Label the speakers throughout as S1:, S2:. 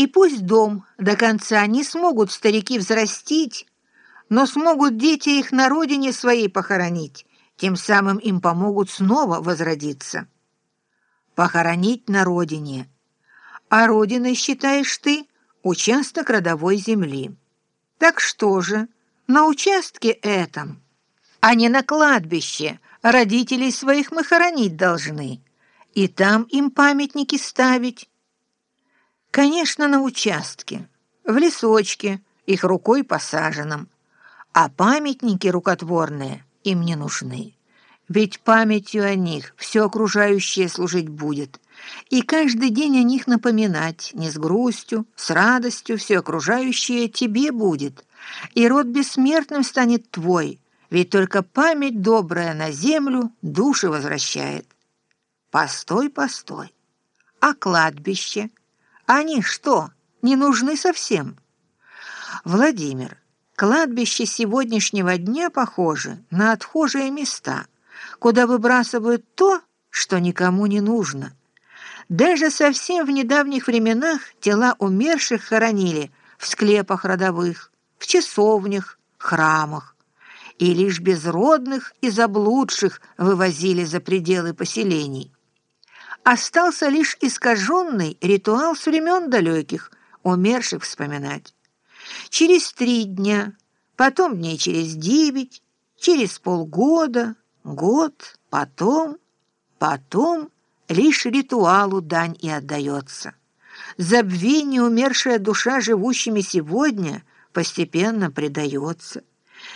S1: И пусть дом до конца не смогут старики взрастить, но смогут дети их на родине своей похоронить, тем самым им помогут снова возродиться. Похоронить на родине. А родиной считаешь ты участок родовой земли. Так что же, на участке этом, а не на кладбище, родителей своих мы хоронить должны, и там им памятники ставить. Конечно, на участке, в лесочке, их рукой посаженном, а памятники рукотворные им не нужны. Ведь памятью о них все окружающее служить будет, и каждый день о них напоминать не с грустью, с радостью все окружающее тебе будет, и род бессмертным станет твой, ведь только память добрая на землю души возвращает. Постой, постой. А кладбище? Они что, не нужны совсем? Владимир, кладбище сегодняшнего дня похоже на отхожие места, куда выбрасывают то, что никому не нужно. Даже совсем в недавних временах тела умерших хоронили в склепах родовых, в часовнях, храмах и лишь безродных и заблудших вывозили за пределы поселений. Остался лишь искаженный ритуал с времен далеких, умерших вспоминать. Через три дня, потом дней через девять, через полгода, год, потом, потом лишь ритуалу дань и отдается. Забвение умершая душа живущими сегодня постепенно предается.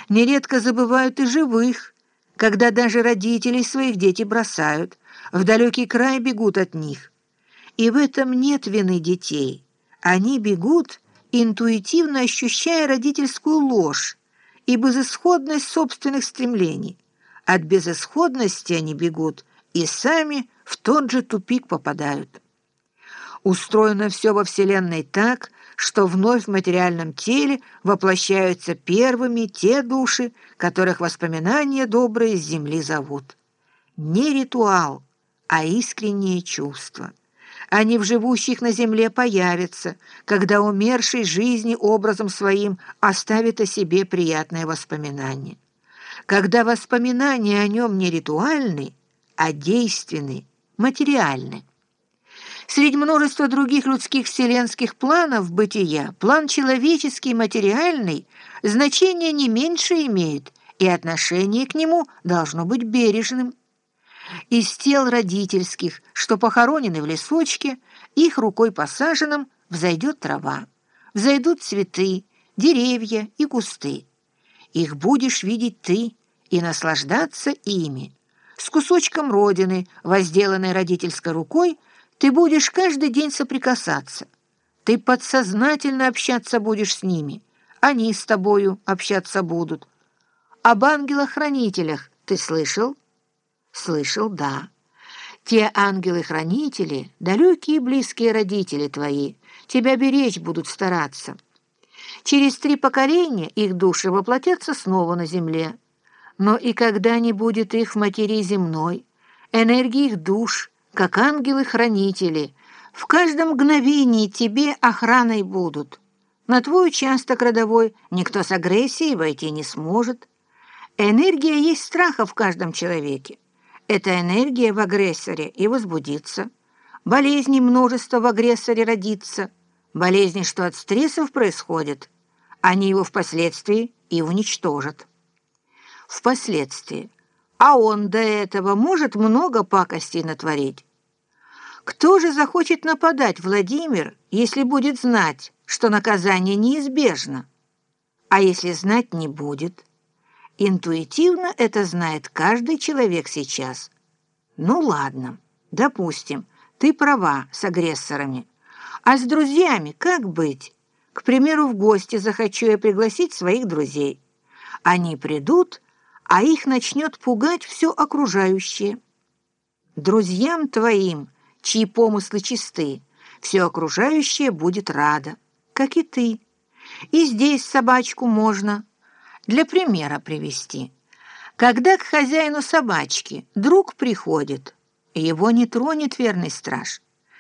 S1: Нередко забывают и живых, когда даже родителей своих дети бросают, в далекий край бегут от них. И в этом нет вины детей. Они бегут, интуитивно ощущая родительскую ложь и безысходность собственных стремлений. От безысходности они бегут и сами в тот же тупик попадают. Устроено все во Вселенной так, что вновь в материальном теле воплощаются первыми те души, которых воспоминания добрые с земли зовут. Не ритуал, а искреннее чувство. Они в живущих на земле появятся, когда умерший жизни образом своим оставит о себе приятное воспоминание. Когда воспоминания о нем не ритуальны, а действенны, материальны. Среди множества других людских вселенских планов бытия план человеческий материальный значение не меньше имеет, и отношение к нему должно быть бережным. Из тел родительских, что похоронены в лесочке, их рукой посаженным взойдет трава, взойдут цветы, деревья и кусты. Их будешь видеть ты и наслаждаться ими. С кусочком родины, возделанной родительской рукой, ты будешь каждый день соприкасаться. Ты подсознательно общаться будешь с ними. Они с тобою общаться будут. Об ангелах-хранителях ты слышал? Слышал, да. Те ангелы-хранители, далекие и близкие родители твои, тебя беречь будут стараться. Через три поколения их души воплотятся снова на земле. Но и когда не будет их в материи земной, энергии их душ, как ангелы-хранители, в каждом мгновении тебе охраной будут. На твой участок родовой никто с агрессией войти не сможет. Энергия есть страха в каждом человеке. Эта энергия в агрессоре и возбудится. Болезни множество в агрессоре родится. Болезни, что от стрессов происходят, они его впоследствии и уничтожат. Впоследствии. А он до этого может много пакостей натворить. Кто же захочет нападать, Владимир, если будет знать, что наказание неизбежно? А если знать не будет? Интуитивно это знает каждый человек сейчас. Ну ладно, допустим, ты права с агрессорами. А с друзьями как быть? К примеру, в гости захочу я пригласить своих друзей. Они придут, а их начнет пугать все окружающее. Друзьям твоим, чьи помыслы чисты, все окружающее будет радо, как и ты. И здесь собачку можно для примера привести. Когда к хозяину собачки друг приходит, его не тронет верный страж,